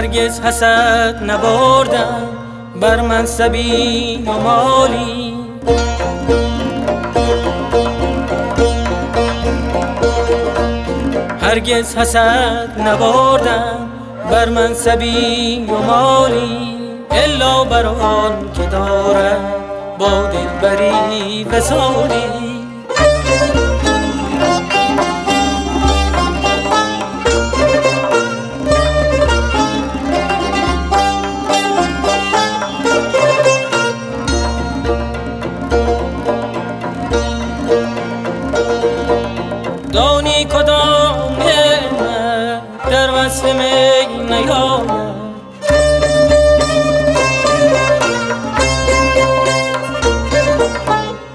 هرگز حسد نبردم بر منصبی و مالی. هرگز حسد نبردم بر منصبی و مالی. الا بر آن که دارم با دلبری وسالی دانی وصف می نیاید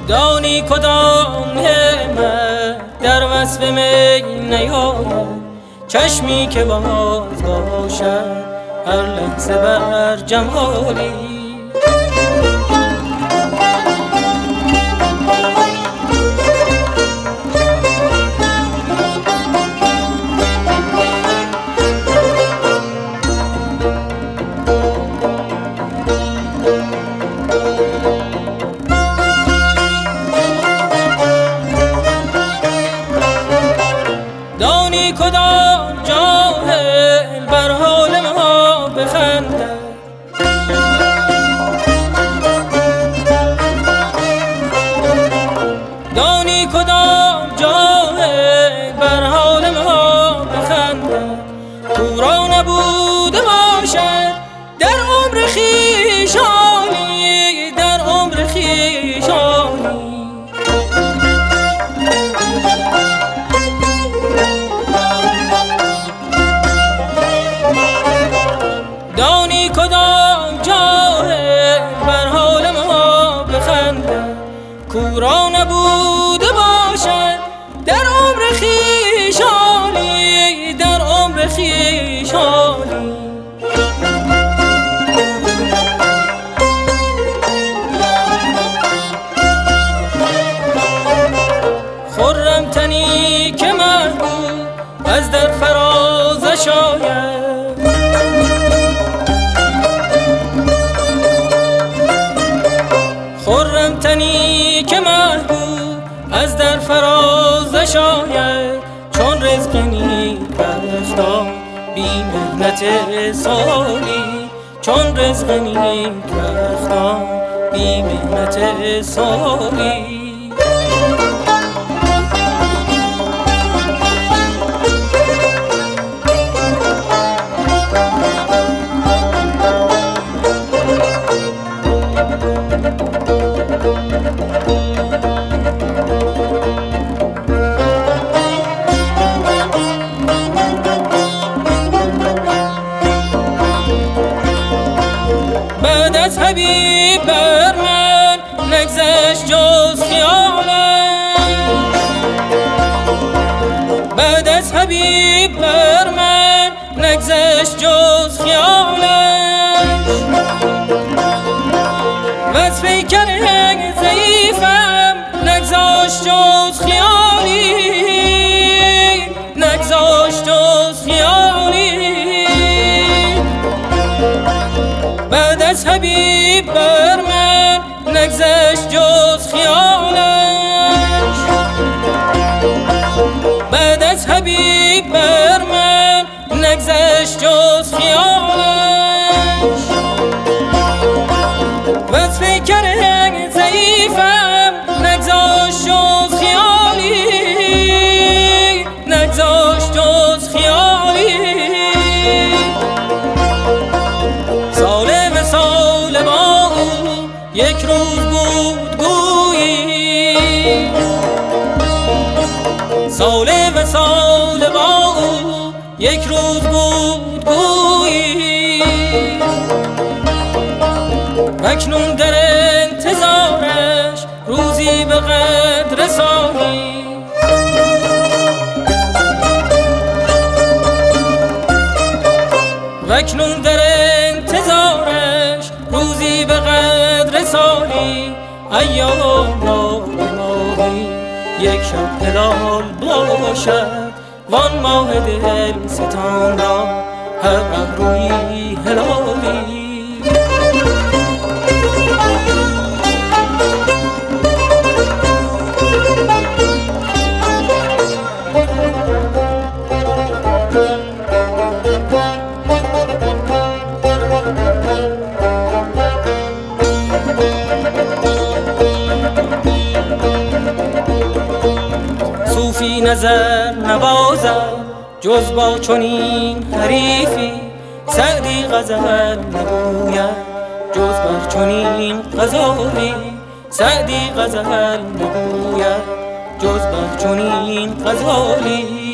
دانی کدام نعمت در وصف می نیاید چشمی که باز باشد هر لحظه بر جمالی. آید خرم تنی که محبوب از در فرازش آید چون رزق نیک بختان بی مهنت سالی. چون رزق نیک بختان بی مهنت سالی. shows سال و سال با او یک روز بود گویی. اکنون در انتظارش روزی به قدر رسانی اکنون در انتظارش روزی به قدر سالی. ایام یک شب هلال باشد. وان ماه دل ستان را هر ابروی هلالی. نظر نبازد جز با چنین حریفی سعدی غزل نگوید جز بر چنین غزالی سعدی غزل نگوید جز بر چنین غزالی